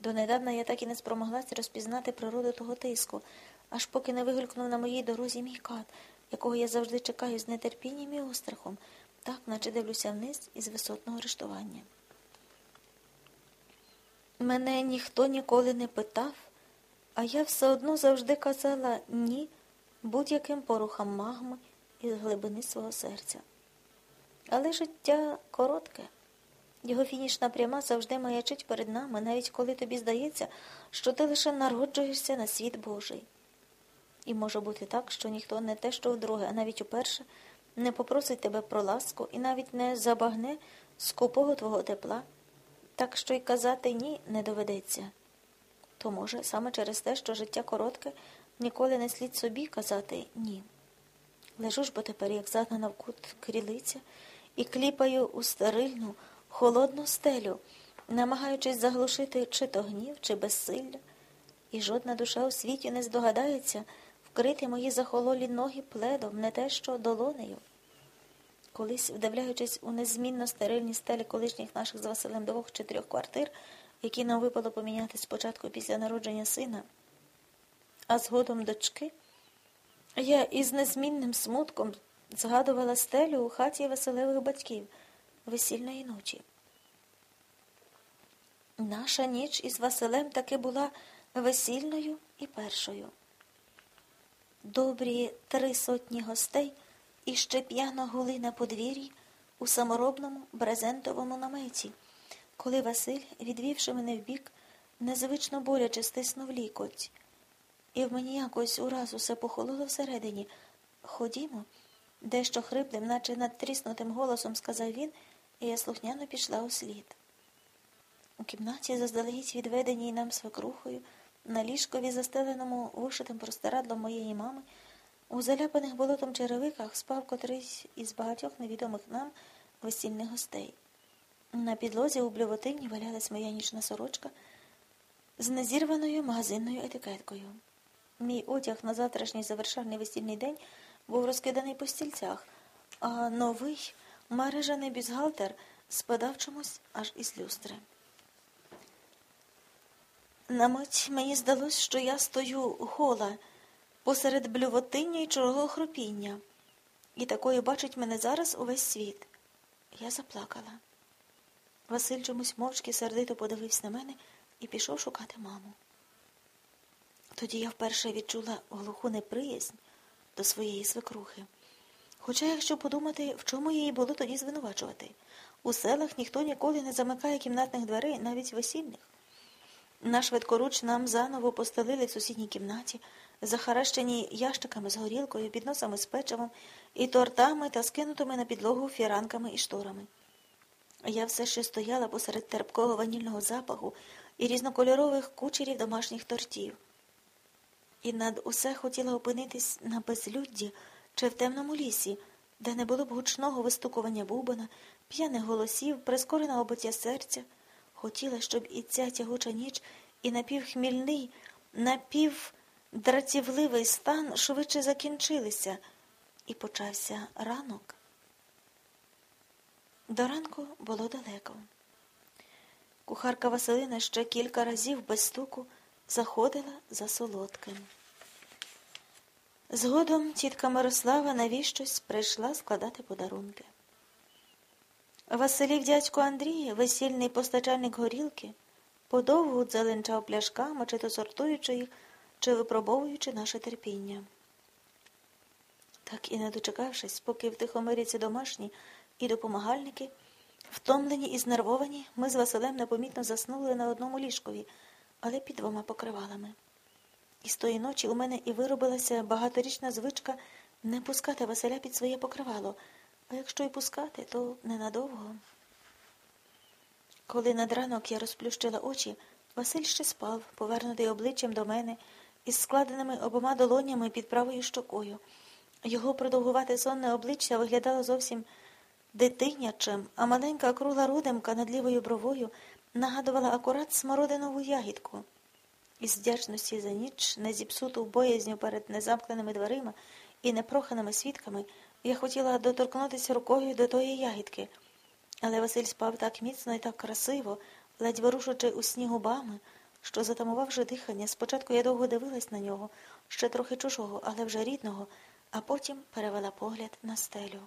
Донедавна я так і не спромоглася розпізнати природу того тиску, аж поки не вигулькнув на моїй дорозі мій кат, якого я завжди чекаю з нетерпінням і острахом, так наче дивлюся вниз із висотного рештування. Мене ніхто ніколи не питав, а я все одно завжди казала ні будь-яким порухам магми із глибини свого серця. Але життя коротке. Його фінішна пряма завжди маячить перед нами, навіть коли тобі здається, що ти лише народжуєшся на світ Божий. І може бути так, що ніхто не те, що вдруге, а навіть уперше не попросить тебе про ласку і навіть не забагне скупого твого тепла, так що й казати ні не доведеться. То, може, саме через те, що життя коротке, ніколи не слід собі казати ні. Лежу ж бо тепер, як загнана в кут крілиця, і кліпаю у стерильну, холодну стелю, намагаючись заглушити чи то гнів, чи безсилля, і жодна душа у світі не здогадається вкрити мої захололі ноги пледом, не те що долонею. Колись, вдивляючись у незмінно стерильні стелі колишніх наших з Василем двох чи трьох квартир, які нам випало поміняти спочатку після народження сина, а згодом дочки, я із незмінним смутком згадувала стелю у хаті Василевих батьків весільної ночі. Наша ніч із Василем таки була весільною і першою. Добрі три сотні гостей іще п'яно гули на подвір'ї у саморобному брезентовому наметі, коли Василь, відвівши мене вбік, незвично боляче стиснув лікоть. І в мені якось ураз усе похололо всередині. Ходімо, дещо хриплим, наче надтріснутим голосом сказав він, і я слухняно пішла у слід. У кімнаті, заздалегідь відведеній нам свекрухою, на ліжкові, застеленому вишитим простирадлом моєї мами, у заляпаних болотом черевиках спав котрийсь із багатьох невідомих нам весільних гостей. На підлозі у блювотині валялась моя нічна сорочка з незірваною магазинною етикеткою. Мій одяг на завтрашній завершальний весільний день був розкиданий по стільцях, а новий мережаний бюзгалтер спадав чомусь аж із люстри. На мить мені здалось, що я стою гола посеред блювотиння і чорого хропіння, і такою бачить мене зараз увесь світ. Я заплакала. Василь чомусь мовчки сердито подивився на мене і пішов шукати маму. Тоді я вперше відчула глуху неприязнь до своєї свекрухи. Хоча, якщо подумати, в чому її було тоді звинувачувати, у селах ніхто ніколи не замикає кімнатних дверей, навіть весільних. На швидкоруч нам заново постелили в сусідній кімнаті, захаращені ящиками з горілкою, підносами з печивом і тортами та скинутими на підлогу фіранками і шторами. Я все ще стояла посеред терпкого ванільного запаху і різнокольорових кучерів домашніх тортів. І над усе хотіла опинитись на безлюдді чи в темному лісі, де не було б гучного вистукування бубона, п'яних голосів, прискореного биття серця. Хотіла, щоб і ця тягуча ніч, і напівхмільний, напівдратівливий стан швидше закінчилися, і почався ранок. До ранку було далеко. Кухарка Василина ще кілька разів без стуку заходила за солодким. Згодом тітка Мирослава навіщось прийшла складати подарунки. Василів дядько Андрій, весільний постачальник горілки, подовгу дзеленчав пляшками, чи то сортуючи їх, чи випробовуючи наше терпіння. Так і не дочекавшись, поки в Тихомиріці домашні і допомагальники, втомлені і знервовані, ми з Василем непомітно заснули на одному ліжкові, але під двома покривалами. І з тої ночі у мене і виробилася багаторічна звичка не пускати Василя під своє покривало, а якщо й пускати, то ненадовго. Коли над ранок я розплющила очі, Василь ще спав, повернутий обличчям до мене, із складеними обома долонями під правою щокою. Його продовгувате сонне обличчя виглядало зовсім дитинячим, а маленька кругла рудимка над лівою бровою нагадувала акурат смородинову ягідку. Із вдячності за ніч, не зіпсуту боязню перед незамкненими дверима і непроханими свідками, я хотіла доторкнутися рукою до тої ягідки, але Василь спав так міцно і так красиво, ледь ворушучи у сні губами, що, затамувавши дихання, спочатку я довго дивилась на нього, ще трохи чужого, але вже рідного, а потім перевела погляд на стелю.